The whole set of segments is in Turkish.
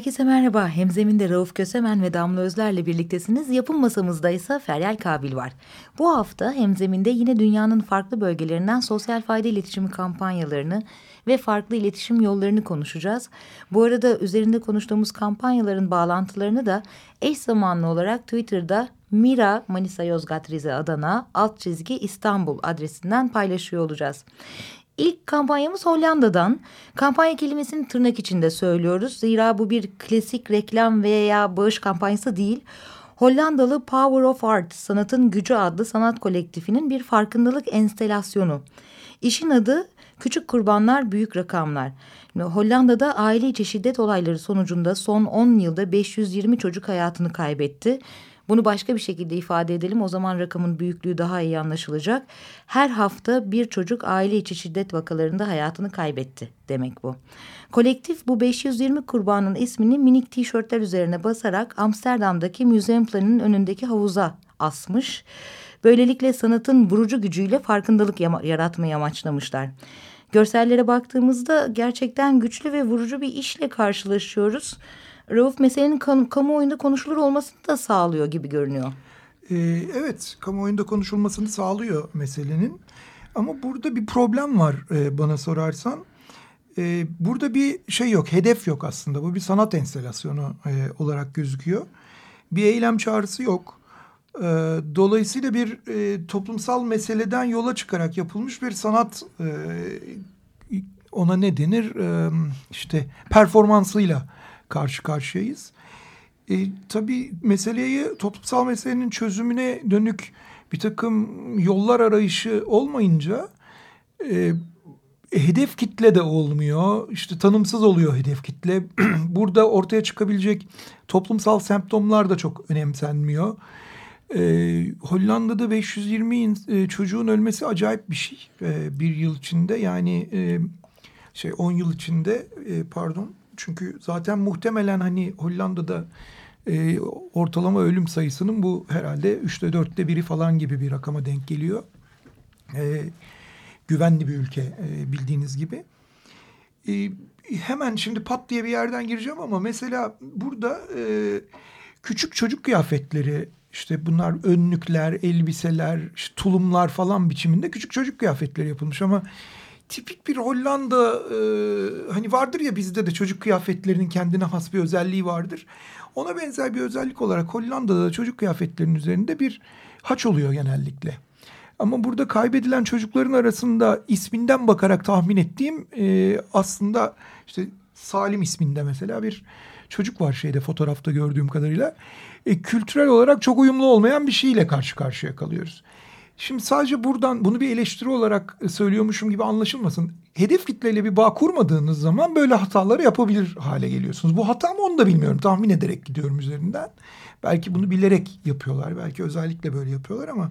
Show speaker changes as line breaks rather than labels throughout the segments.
Herkese merhaba. Hemzeminde Rauf Kösemen ve Damla Özler'le birliktesiniz. Yapım masamızda ise Feryal Kabil var. Bu hafta Hemzeminde yine dünyanın farklı bölgelerinden sosyal fayda iletişimi kampanyalarını ve farklı iletişim yollarını konuşacağız. Bu arada üzerinde konuştuğumuz kampanyaların bağlantılarını da eş zamanlı olarak Twitter'da Mira Manisa Yozgat Rize Adana alt çizgi İstanbul adresinden paylaşıyor olacağız. İlk kampanyamız Hollanda'dan. Kampanya kelimesini tırnak içinde söylüyoruz. Zira bu bir klasik reklam veya bağış kampanyası değil. Hollandalı Power of Art, Sanatın Gücü adlı sanat kolektifinin bir farkındalık enstelasyonu. İşin adı Küçük Kurbanlar Büyük Rakamlar. Hollanda'da aile içi şiddet olayları sonucunda son 10 yılda 520 çocuk hayatını kaybetti. Bunu başka bir şekilde ifade edelim o zaman rakamın büyüklüğü daha iyi anlaşılacak. Her hafta bir çocuk aile içi şiddet vakalarında hayatını kaybetti demek bu. Kolektif bu 520 kurbanın ismini minik tişörtler üzerine basarak Amsterdam'daki Museumplan'ın önündeki havuza asmış. Böylelikle sanatın vurucu gücüyle farkındalık yaratmayı amaçlamışlar. Görsellere baktığımızda gerçekten güçlü ve vurucu bir işle karşılaşıyoruz. Rauf meselenin kam kamuoyunda konuşulur olmasını da sağlıyor gibi görünüyor.
Ee, evet, kamuoyunda konuşulmasını sağlıyor meselenin. Ama burada bir problem var e, bana sorarsan. E, burada bir şey yok, hedef yok aslında. Bu bir sanat enstelasyonu e, olarak gözüküyor. Bir eylem çağrısı yok. E, dolayısıyla bir e, toplumsal meseleden yola çıkarak yapılmış bir sanat... E, ona ne denir? E, işte performansıyla karşı karşıyayız. E, tabii meseleyi toplumsal meselenin çözümüne dönük bir takım yollar arayışı olmayınca e, hedef kitle de olmuyor. İşte tanımsız oluyor hedef kitle. Burada ortaya çıkabilecek toplumsal semptomlar da çok önemsenmiyor. Ee, Hollanda'da 520 e, çocuğun ölmesi acayip bir şey. Ee, bir yıl içinde yani e, şey 10 yıl içinde e, pardon çünkü zaten muhtemelen hani Hollanda'da e, ortalama ölüm sayısının bu herhalde üçte dörtte biri falan gibi bir rakama denk geliyor. E, güvenli bir ülke e, bildiğiniz gibi. E, hemen şimdi pat diye bir yerden gireceğim ama mesela burada e, küçük çocuk kıyafetleri işte bunlar önlükler, elbiseler, işte tulumlar falan biçiminde küçük çocuk kıyafetleri yapılmış ama tipik bir Hollanda e, hani vardır ya bizde de çocuk kıyafetlerinin kendine has bir özelliği vardır. Ona benzer bir özellik olarak Hollanda'da da çocuk kıyafetlerinin üzerinde bir haç oluyor genellikle. Ama burada kaybedilen çocukların arasında isminden bakarak tahmin ettiğim e, aslında işte Salim isminde mesela bir çocuk var şeyde fotoğrafta gördüğüm kadarıyla. E, kültürel olarak çok uyumlu olmayan bir şeyle karşı karşıya kalıyoruz. Şimdi sadece buradan bunu bir eleştiri olarak söylüyormuşum gibi anlaşılmasın. Hedef kitleyle bir bağ kurmadığınız zaman böyle hataları yapabilir hale geliyorsunuz. Bu hata mı onu da bilmiyorum. Tahmin ederek gidiyorum üzerinden. Belki bunu bilerek yapıyorlar. Belki özellikle böyle yapıyorlar ama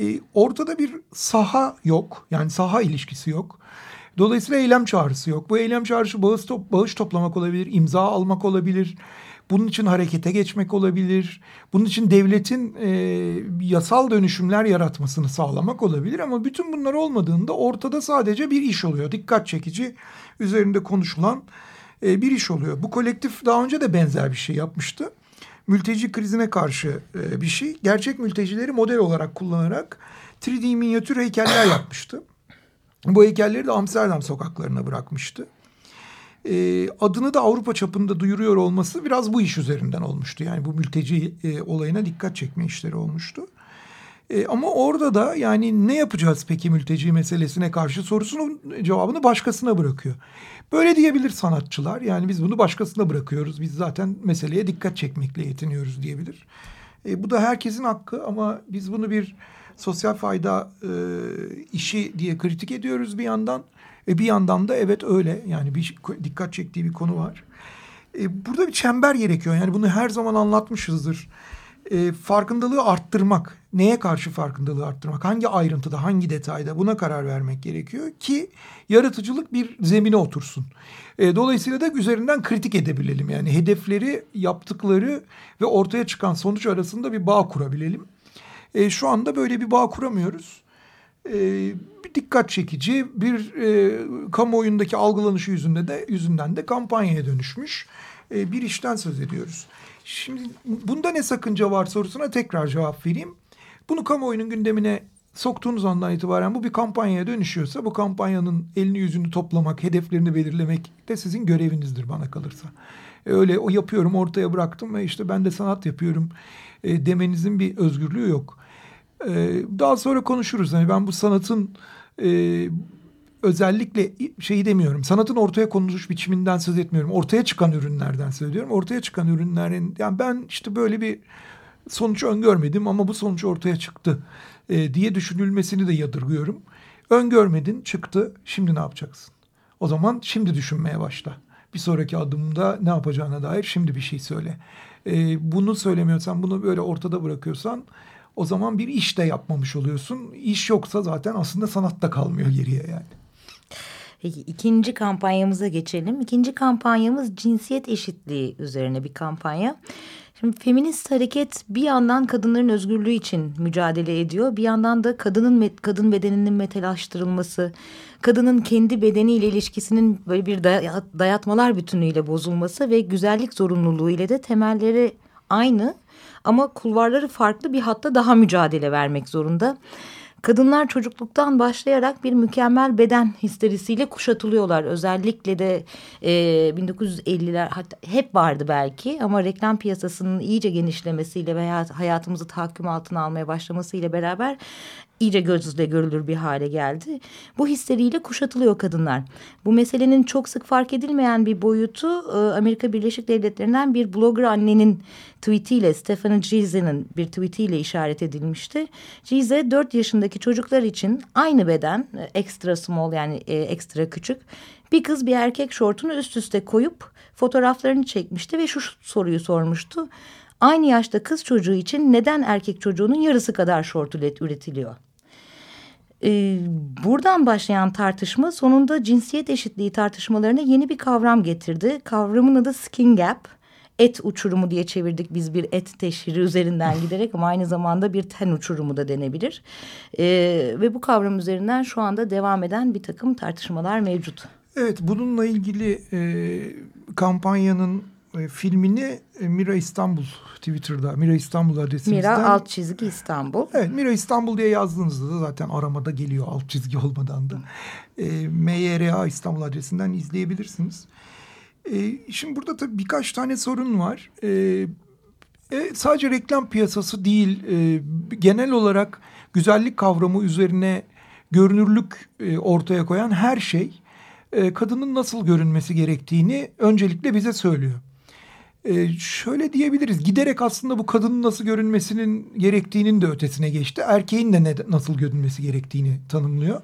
e, ortada bir saha yok. Yani saha ilişkisi yok. Dolayısıyla eylem çağrısı yok. Bu eylem çağrısı bağış, top, bağış toplamak olabilir, imza almak olabilir bunun için harekete geçmek olabilir. Bunun için devletin e, yasal dönüşümler yaratmasını sağlamak olabilir. Ama bütün bunlar olmadığında ortada sadece bir iş oluyor. Dikkat çekici, üzerinde konuşulan e, bir iş oluyor. Bu kolektif daha önce de benzer bir şey yapmıştı. Mülteci krizine karşı e, bir şey. Gerçek mültecileri model olarak kullanarak 3D minyatür heykeller yapmıştı. Bu heykelleri de Amsterdam sokaklarına bırakmıştı e, adını da Avrupa çapında duyuruyor olması biraz bu iş üzerinden olmuştu. Yani bu mülteci e, olayına dikkat çekme işleri olmuştu. E, ama orada da yani ne yapacağız peki mülteci meselesine karşı sorusunun cevabını başkasına bırakıyor. Böyle diyebilir sanatçılar. Yani biz bunu başkasına bırakıyoruz. Biz zaten meseleye dikkat çekmekle yetiniyoruz diyebilir. E, bu da herkesin hakkı ama biz bunu bir sosyal fayda e, işi diye kritik ediyoruz bir yandan. E, bir yandan da evet öyle yani bir dikkat çektiği bir konu var. E, burada bir çember gerekiyor yani bunu her zaman anlatmışızdır. E, farkındalığı arttırmak. Neye karşı farkındalığı arttırmak? Hangi ayrıntıda, hangi detayda buna karar vermek gerekiyor ki yaratıcılık bir zemine otursun. E, dolayısıyla da üzerinden kritik edebilelim. Yani hedefleri, yaptıkları ve ortaya çıkan sonuç arasında bir bağ kurabilelim. E, şu anda böyle bir bağ kuramıyoruz. E, bir dikkat çekici bir e, kamuoyundaki algılanışı yüzünde de yüzünden de kampanyaya dönüşmüş e, bir işten söz ediyoruz. Şimdi bunda ne sakınca var sorusuna tekrar cevap vereyim. Bunu kamuoyunun gündemine soktuğunuz andan itibaren bu bir kampanyaya dönüşüyorsa bu kampanyanın elini yüzünü toplamak, hedeflerini belirlemek de sizin görevinizdir bana kalırsa. E, öyle o yapıyorum ortaya bıraktım ve işte ben de sanat yapıyorum e, demenizin bir özgürlüğü yok. E, daha sonra konuşuruz. Yani ben bu sanatın e, özellikle şeyi demiyorum. Sanatın ortaya konuluş biçiminden söz etmiyorum. Ortaya çıkan ürünlerden söylüyorum. Ortaya çıkan ürünlerin yani ben işte böyle bir sonuç öngörmedim ama bu sonuç ortaya çıktı e, diye düşünülmesini de yadırgıyorum. Öngörmedin çıktı şimdi ne yapacaksın? O zaman şimdi düşünmeye başla. Bir sonraki adımda ne yapacağına dair şimdi bir şey söyle. E, bunu söylemiyorsan bunu böyle ortada bırakıyorsan o zaman bir iş de yapmamış oluyorsun. İş yoksa zaten aslında sanatta kalmıyor geriye yani.
Peki ikinci kampanyamıza geçelim. İkinci kampanyamız cinsiyet eşitliği üzerine bir kampanya. Şimdi feminist hareket bir yandan kadınların özgürlüğü için mücadele ediyor. Bir yandan da kadının kadın bedeninin metalaştırılması, kadının kendi bedeniyle ilişkisinin böyle bir dayatmalar bütünüyle bozulması ve güzellik zorunluluğu ile de temelleri aynı ama kulvarları farklı bir hatta daha mücadele vermek zorunda. Kadınlar çocukluktan başlayarak bir mükemmel beden histerisiyle kuşatılıyorlar. Özellikle de e, 1950'ler hatta hep vardı belki ama reklam piyasasının iyice genişlemesiyle veya hayatımızı tahakküm altına almaya başlamasıyla beraber iyice gözle görülür bir hale geldi. Bu histeriyle kuşatılıyor kadınlar. Bu meselenin çok sık fark edilmeyen bir boyutu e, Amerika Birleşik Devletleri'nden bir blogger annenin tweetiyle Stephanie Gize'nin bir tweetiyle işaret edilmişti. Gize 4 yaşındaki çocuklar için aynı beden e, extra small yani ekstra küçük bir kız bir erkek şortunu üst üste koyup fotoğraflarını çekmişti ve şu soruyu sormuştu. Aynı yaşta kız çocuğu için neden erkek çocuğunun yarısı kadar şort üretiliyor? Ee, buradan başlayan tartışma sonunda cinsiyet eşitliği tartışmalarına yeni bir kavram getirdi. Kavramın adı skin gap. Et uçurumu diye çevirdik biz bir et teşhiri üzerinden giderek ama aynı zamanda bir ten uçurumu da denebilir. Ee, ve bu kavram üzerinden şu anda devam eden bir takım tartışmalar mevcut.
Evet bununla ilgili e, kampanyanın e, filmini e, Mira İstanbul Twitter'da Mira İstanbul adresimizden.
Mira alt çizgi İstanbul.
Evet Mira İstanbul diye yazdığınızda da zaten aramada geliyor alt çizgi olmadan da. E, MYRA İstanbul adresinden izleyebilirsiniz. E, şimdi burada tabii birkaç tane sorun var. E, e, sadece reklam piyasası değil e, genel olarak güzellik kavramı üzerine görünürlük e, ortaya koyan her şey e, kadının nasıl görünmesi gerektiğini öncelikle bize söylüyor. Ee, şöyle diyebiliriz giderek aslında bu kadının nasıl görünmesinin gerektiğinin de ötesine geçti. Erkeğin de ne, nasıl görünmesi gerektiğini tanımlıyor.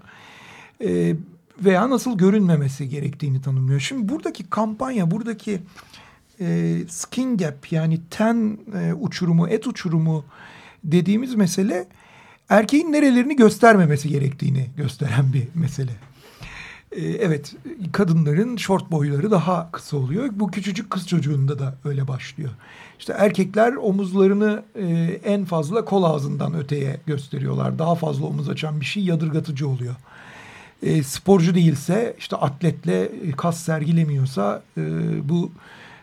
Ee, veya nasıl görünmemesi gerektiğini tanımlıyor. Şimdi buradaki kampanya, buradaki e, skin gap yani ten e, uçurumu, et uçurumu dediğimiz mesele erkeğin nerelerini göstermemesi gerektiğini gösteren bir mesele. Ee, evet kadınların şort boyları daha kısa oluyor. Bu küçücük kız çocuğunda da öyle başlıyor. İşte erkekler omuzlarını e, en fazla kol ağzından öteye gösteriyorlar. Daha fazla omuz açan bir şey yadırgatıcı oluyor. E, sporcu değilse işte atletle e, kas sergilemiyorsa e, bu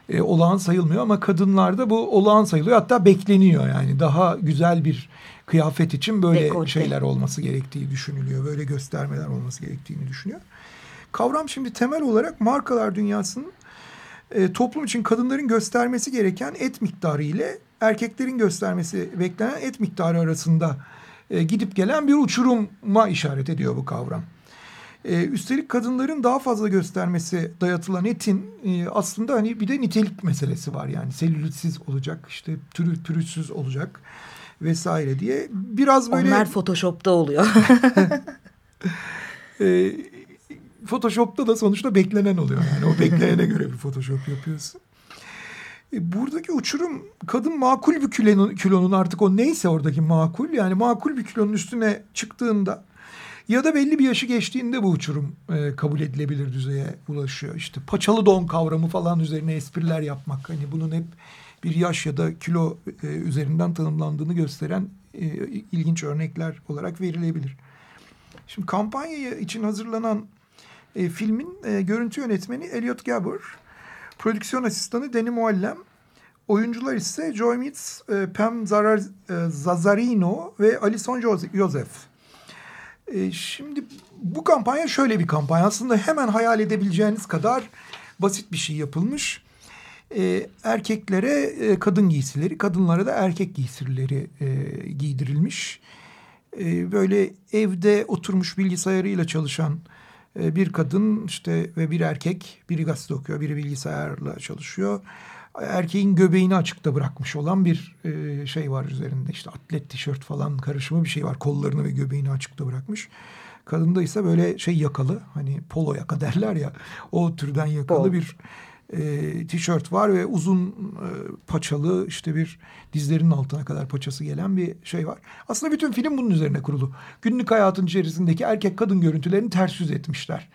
e, olağan sayılmıyor. Ama kadınlarda bu olağan sayılıyor. Hatta bekleniyor yani daha güzel bir kıyafet için böyle Dekolte. şeyler olması gerektiği düşünülüyor. Böyle göstermeler olması gerektiğini düşünüyor. Kavram şimdi temel olarak markalar dünyasının e, toplum için kadınların göstermesi gereken et miktarı ile erkeklerin göstermesi beklenen et miktarı arasında e, gidip gelen bir uçuruma işaret ediyor bu kavram. E, üstelik kadınların daha fazla göstermesi dayatılan etin e, aslında hani bir de nitelik meselesi var. Yani selülitsiz olacak, işte türü, türüsüz olacak vesaire diye. Biraz böyle...
Onlar Photoshop'ta oluyor.
e, Photoshop'ta da sonuçta beklenen oluyor. Yani o beklenene göre bir Photoshop yapıyorsun. E, buradaki uçurum kadın makul bir kilonun, kilonun artık o neyse oradaki makul yani makul bir kilonun üstüne çıktığında ya da belli bir yaşı geçtiğinde bu uçurum e, kabul edilebilir düzeye ulaşıyor. İşte paçalı don kavramı falan üzerine espriler yapmak. Hani bunun hep bir yaş ya da kilo e, üzerinden tanımlandığını gösteren e, ilginç örnekler olarak verilebilir. Şimdi kampanya için hazırlanan e, filmin e, görüntü yönetmeni Elliot Gabor, prodüksiyon asistanı Danny Muallem, oyuncular ise Joy Meets, e, Pam Zarar, e, Zazarino ve Alison Joseph. E, şimdi bu kampanya şöyle bir kampanya. Aslında hemen hayal edebileceğiniz kadar basit bir şey yapılmış. E, erkeklere e, kadın giysileri, kadınlara da erkek giysileri e, giydirilmiş. E, böyle evde oturmuş bilgisayarıyla çalışan e, bir kadın işte ve bir erkek, biri gazete okuyor, biri bilgisayarla çalışıyor. Erkeğin göbeğini açıkta bırakmış olan bir e, şey var üzerinde işte atlet tişört falan karışımı bir şey var. Kollarını ve göbeğini açıkta bırakmış. Kadında ise böyle şey yakalı hani polo yaka derler ya o türden yakalı Pol. bir e, tişört var ve uzun e, paçalı işte bir dizlerinin altına kadar paçası gelen bir şey var. Aslında bütün film bunun üzerine kurulu. Günlük hayatın içerisindeki erkek kadın görüntülerini ters yüz etmişler.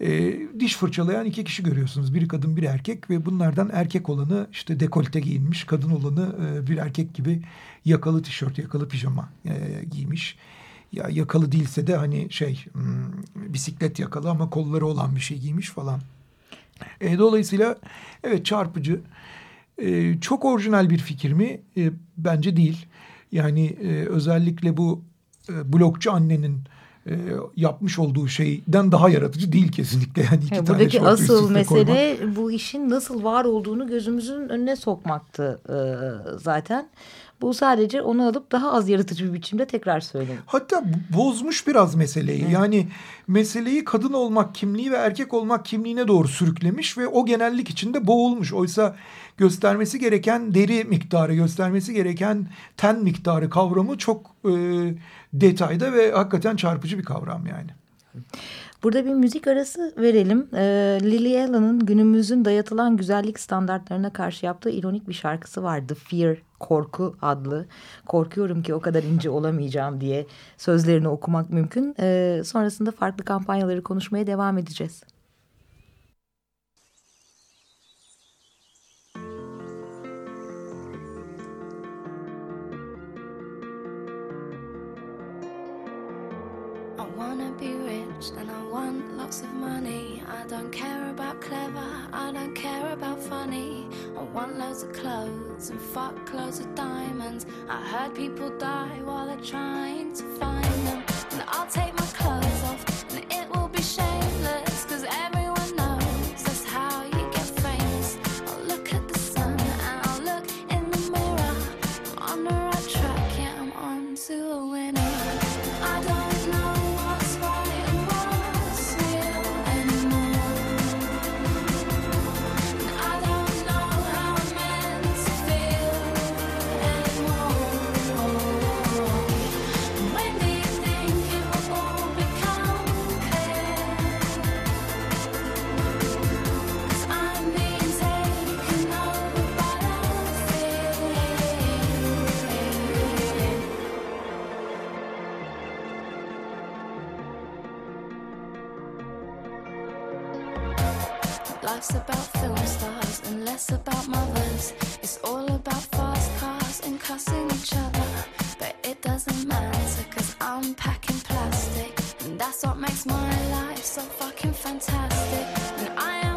E, diş fırçalayan iki kişi görüyorsunuz. Biri kadın bir erkek ve bunlardan erkek olanı işte dekolte giyinmiş. Kadın olanı e, bir erkek gibi yakalı tişört, yakalı pijama e, giymiş. Ya yakalı değilse de hani şey hmm, bisiklet yakalı ama kolları olan bir şey giymiş falan. E, dolayısıyla evet çarpıcı. E, çok orijinal bir fikir mi? E, bence değil. Yani e, özellikle bu e, blokçu annenin e, yapmış olduğu şeyden daha yaratıcı değil kesinlikle. Yani iki
ya, buradaki tane asıl mesele koymak. bu işin nasıl var olduğunu gözümüzün önüne sokmaktı e, zaten. Bu sadece onu alıp daha az yaratıcı bir biçimde tekrar söyledi.
Hatta bozmuş biraz meseleyi. Hı. Yani meseleyi kadın olmak kimliği ve erkek olmak kimliğine doğru sürüklemiş ve o genellik içinde boğulmuş. Oysa göstermesi gereken deri miktarı, göstermesi gereken ten miktarı kavramı çok e, detayda ve hakikaten çarpıcı bir kavram yani.
Burada bir müzik arası verelim. Ee, Lily Allen'ın günümüzün dayatılan güzellik standartlarına karşı yaptığı ironik bir şarkısı vardı. Fear, Korku adlı. Korkuyorum ki o kadar ince olamayacağım diye sözlerini okumak mümkün. Ee, sonrasında farklı kampanyaları konuşmaya devam edeceğiz. and I I don't care about clever, I don't care about funny. I want loads of clothes and fuck loads of diamonds. I heard people die while they're trying to find them. And I'll take my Life's about film stars and less about mothers. It's all about fast cars and cussing each other. But it doesn't matter cause I'm packing plastic. And that's what makes my life so fucking fantastic. And I am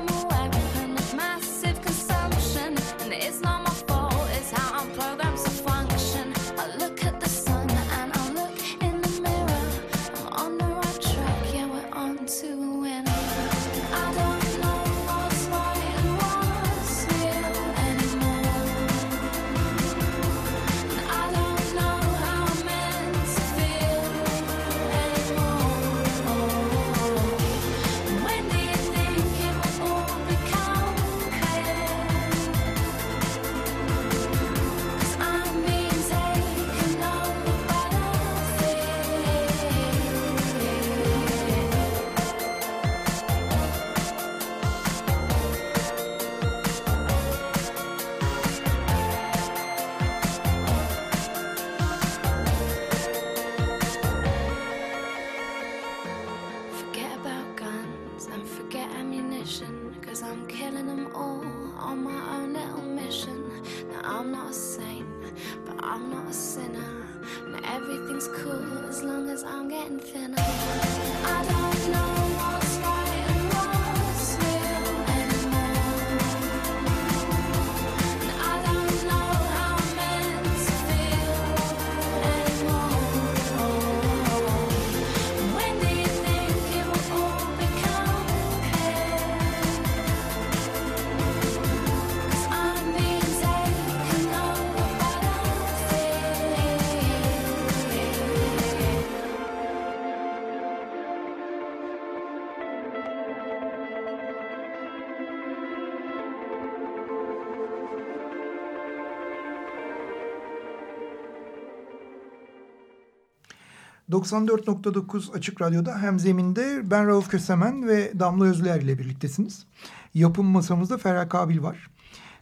...94.9 Açık Radyo'da hem zeminde ben Rauf Kösemen ve Damla Özler ile birliktesiniz. Yapım masamızda Ferhat Kabil var.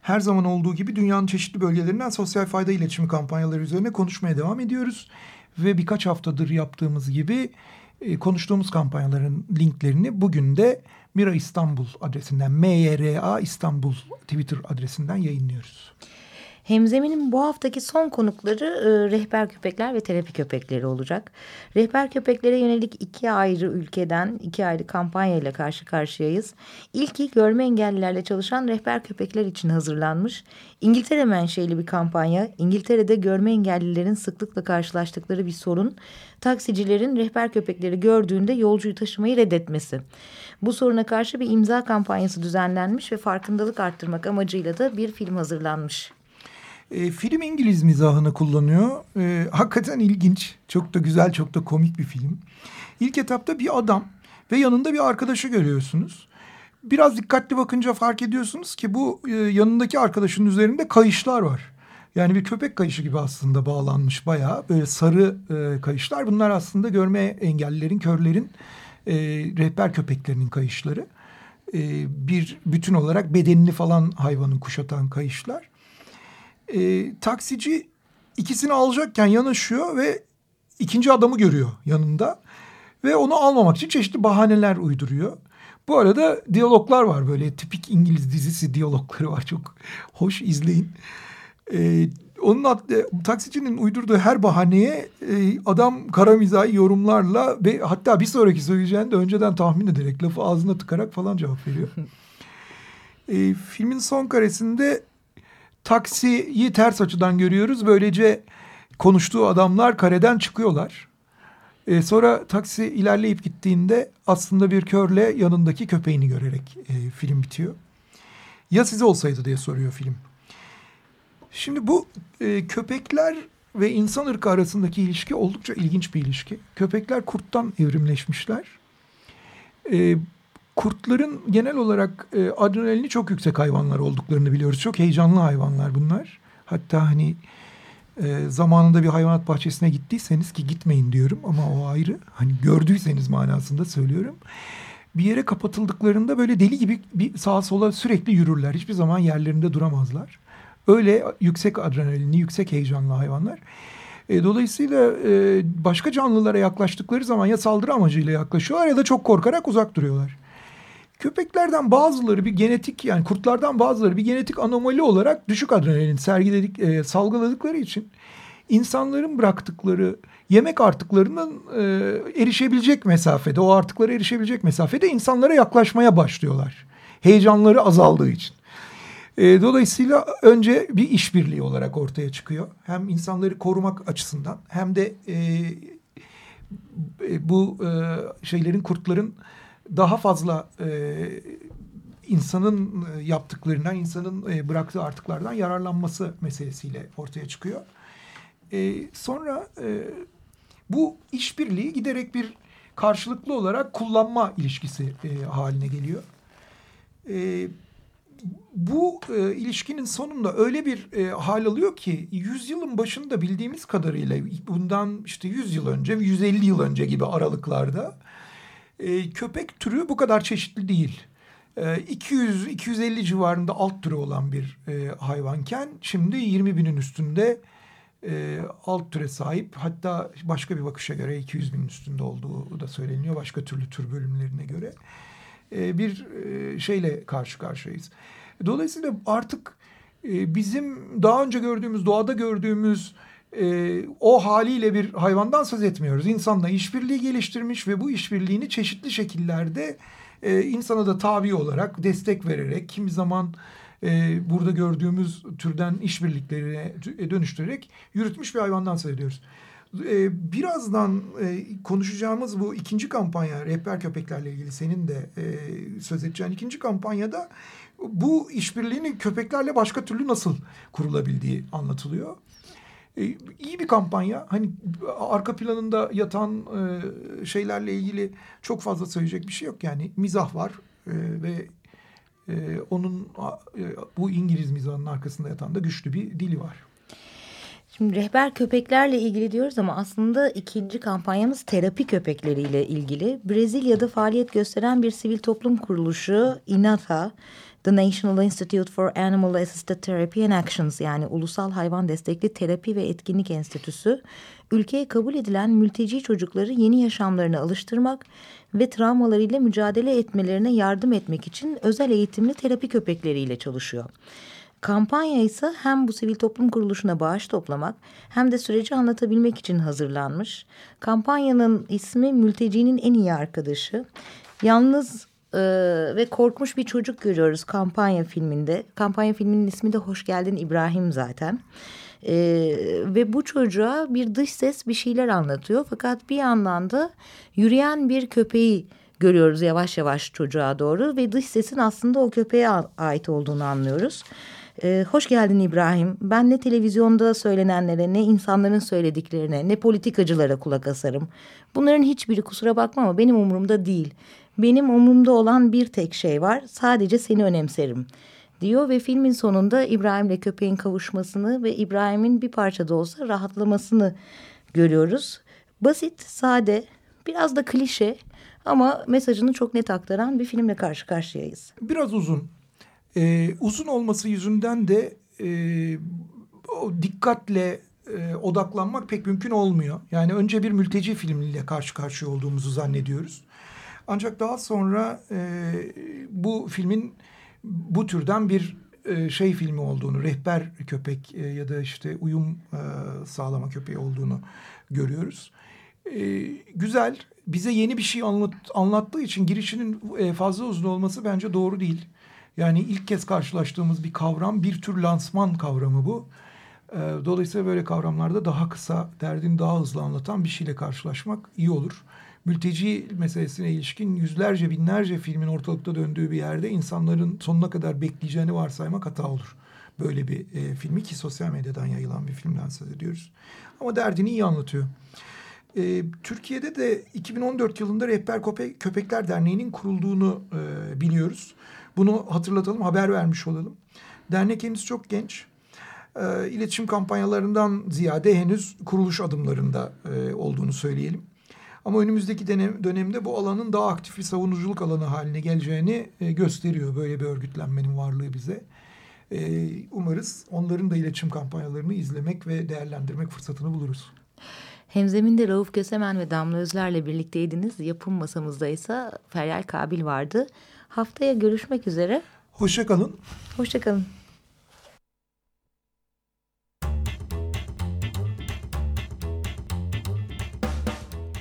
Her zaman olduğu gibi dünyanın çeşitli bölgelerinden sosyal fayda iletişimi kampanyaları üzerine konuşmaya devam ediyoruz. Ve birkaç haftadır yaptığımız gibi e, konuştuğumuz kampanyaların linklerini bugün de Mira İstanbul adresinden, MYRA İstanbul Twitter adresinden yayınlıyoruz.
Hemzeminin bu haftaki son konukları e, rehber köpekler ve terapi köpekleri olacak. Rehber köpeklere yönelik iki ayrı ülkeden iki ayrı kampanya ile karşı karşıyayız. İlki görme engellilerle çalışan rehber köpekler için hazırlanmış. İngiltere menşeli bir kampanya. İngiltere'de görme engellilerin sıklıkla karşılaştıkları bir sorun. Taksicilerin rehber köpekleri gördüğünde yolcuyu taşımayı reddetmesi. Bu soruna karşı bir imza kampanyası düzenlenmiş ve farkındalık arttırmak amacıyla da bir film hazırlanmış.
E, film İngiliz mizahını kullanıyor. E, hakikaten ilginç. Çok da güzel, çok da komik bir film. İlk etapta bir adam ve yanında bir arkadaşı görüyorsunuz. Biraz dikkatli bakınca fark ediyorsunuz ki bu e, yanındaki arkadaşın üzerinde kayışlar var. Yani bir köpek kayışı gibi aslında bağlanmış bayağı. Böyle sarı e, kayışlar. Bunlar aslında görme engellilerin, körlerin e, rehber köpeklerinin kayışları. E, bir bütün olarak bedenini falan hayvanın kuşatan kayışlar e, taksici ikisini alacakken yanaşıyor ve ikinci adamı görüyor yanında. Ve onu almamak için çeşitli bahaneler uyduruyor. Bu arada diyaloglar var böyle tipik İngiliz dizisi diyalogları var çok hoş izleyin. E, onun ad, taksicinin uydurduğu her bahaneye e, adam kara mizahi yorumlarla ve hatta bir sonraki söyleyeceğini de önceden tahmin ederek lafı ağzına tıkarak falan cevap veriyor. e, filmin son karesinde taksiyi ters açıdan görüyoruz. Böylece konuştuğu adamlar kareden çıkıyorlar. Ee, sonra taksi ilerleyip gittiğinde aslında bir körle yanındaki köpeğini görerek e, film bitiyor. Ya size olsaydı diye soruyor film. Şimdi bu e, köpekler ve insan ırkı arasındaki ilişki oldukça ilginç bir ilişki. Köpekler kurttan evrimleşmişler. E, kurtların genel olarak e, adrenalini çok yüksek hayvanlar olduklarını biliyoruz. Çok heyecanlı hayvanlar bunlar. Hatta hani e, zamanında bir hayvanat bahçesine gittiyseniz ki gitmeyin diyorum ama o ayrı. Hani gördüyseniz manasında söylüyorum. Bir yere kapatıldıklarında böyle deli gibi bir sağa sola sürekli yürürler. Hiçbir zaman yerlerinde duramazlar. Öyle yüksek adrenalini, yüksek heyecanlı hayvanlar. E, dolayısıyla e, başka canlılara yaklaştıkları zaman ya saldırı amacıyla yaklaşıyorlar ya da çok korkarak uzak duruyorlar. Köpeklerden bazıları bir genetik yani kurtlardan bazıları bir genetik anomali olarak düşük adrenalin sergiledik e, salgıladıkları için insanların bıraktıkları yemek artıklarının e, erişebilecek mesafede o artıklara erişebilecek mesafede insanlara yaklaşmaya başlıyorlar. Heyecanları azaldığı için. E, dolayısıyla önce bir işbirliği olarak ortaya çıkıyor. Hem insanları korumak açısından hem de e, e, bu e, şeylerin kurtların daha fazla e, insanın e, yaptıklarından, insanın e, bıraktığı artıklardan yararlanması meselesiyle ortaya çıkıyor. E, sonra e, bu işbirliği giderek bir karşılıklı olarak kullanma ilişkisi e, haline geliyor. E, bu e, ilişkinin sonunda öyle bir e, hal alıyor ki yüzyılın başında bildiğimiz kadarıyla bundan işte 100 yıl önce 150 yıl önce gibi aralıklarda e, köpek türü bu kadar çeşitli değil. E, 200-250 civarında alt türü olan bir e, hayvanken şimdi 20 binin üstünde e, alt türe sahip. Hatta başka bir bakışa göre 200 binin üstünde olduğu da söyleniyor başka türlü tür bölümlerine göre. E, bir e, şeyle karşı karşıyayız. Dolayısıyla artık e, bizim daha önce gördüğümüz, doğada gördüğümüz e, o haliyle bir hayvandan söz etmiyoruz. İnsanla işbirliği geliştirmiş ve bu işbirliğini çeşitli şekillerde e, insana da tabi olarak destek vererek kimi zaman e, burada gördüğümüz türden işbirliklerine dönüştürerek yürütmüş bir hayvandan söz ediyoruz. E, birazdan e, konuşacağımız bu ikinci kampanya rehber köpeklerle ilgili senin de e, söz edeceğin ikinci kampanyada bu işbirliğinin köpeklerle başka türlü nasıl kurulabildiği anlatılıyor. E, iyi bir kampanya. Hani arka planında yatan e, şeylerle ilgili çok fazla söyleyecek bir şey yok. Yani mizah var e, ve e, onun bu İngiliz mizahının arkasında yatan da güçlü bir dili var.
Şimdi rehber köpeklerle ilgili diyoruz ama aslında ikinci kampanyamız terapi köpekleriyle ilgili. Brezilya'da faaliyet gösteren bir sivil toplum kuruluşu INATA, The National Institute for Animal Assisted Therapy and Actions yani Ulusal Hayvan Destekli Terapi ve Etkinlik Enstitüsü, ülkeye kabul edilen mülteci çocukları yeni yaşamlarına alıştırmak ve travmalarıyla mücadele etmelerine yardım etmek için özel eğitimli terapi köpekleriyle çalışıyor. Kampanya ise hem bu sivil toplum kuruluşuna bağış toplamak hem de süreci anlatabilmek için hazırlanmış. Kampanyanın ismi mültecinin en iyi arkadaşı. Yalnız e, ve korkmuş bir çocuk görüyoruz kampanya filminde. Kampanya filminin ismi de Hoş Geldin İbrahim zaten. E, ve bu çocuğa bir dış ses bir şeyler anlatıyor. Fakat bir yandan da yürüyen bir köpeği görüyoruz yavaş yavaş çocuğa doğru. Ve dış sesin aslında o köpeğe ait olduğunu anlıyoruz. Ee, hoş geldin İbrahim. Ben ne televizyonda söylenenlere, ne insanların söylediklerine, ne politikacılara kulak asarım. Bunların hiçbiri kusura bakma ama benim umurumda değil. Benim umurumda olan bir tek şey var. Sadece seni önemserim diyor ve filmin sonunda İbrahim'le köpeğin kavuşmasını ve İbrahim'in bir parça da olsa rahatlamasını görüyoruz. Basit, sade, biraz da klişe ama mesajını çok net aktaran bir filmle karşı karşıyayız.
Biraz uzun ee, uzun olması yüzünden de e, o dikkatle e, odaklanmak pek mümkün olmuyor. Yani önce bir mülteci filmiyle karşı karşıya olduğumuzu zannediyoruz. Ancak daha sonra e, bu filmin bu türden bir e, şey filmi olduğunu, rehber köpek e, ya da işte uyum e, sağlama köpeği olduğunu görüyoruz. E, güzel, bize yeni bir şey anlat, anlattığı için girişinin e, fazla uzun olması bence doğru değil. Yani ilk kez karşılaştığımız bir kavram, bir tür lansman kavramı bu. Ee, dolayısıyla böyle kavramlarda daha kısa, derdini daha hızlı anlatan bir şeyle karşılaşmak iyi olur. Mülteci meselesine ilişkin yüzlerce, binlerce filmin ortalıkta döndüğü bir yerde insanların sonuna kadar bekleyeceğini varsaymak hata olur. Böyle bir e, filmi ki sosyal medyadan yayılan bir filmden söz ediyoruz. Ama derdini iyi anlatıyor. E, Türkiye'de de 2014 yılında Rehber Köpek, Köpekler Derneği'nin kurulduğunu e, biliyoruz. Bunu hatırlatalım, haber vermiş olalım. Dernek henüz çok genç. E, iletişim kampanyalarından ziyade henüz kuruluş adımlarında e, olduğunu söyleyelim. Ama önümüzdeki dönem, dönemde bu alanın daha aktif bir savunuculuk alanı haline geleceğini e, gösteriyor böyle bir örgütlenmenin varlığı bize. E, umarız onların da iletişim kampanyalarını izlemek ve değerlendirmek fırsatını buluruz.
Hemzeminde Rauf Kösemen ve Damla Özler'le birlikteydiniz. Yapım masamızda ise Feryal Kabil vardı. Haftaya görüşmek üzere.
Hoşçakalın.
Hoşçakalın.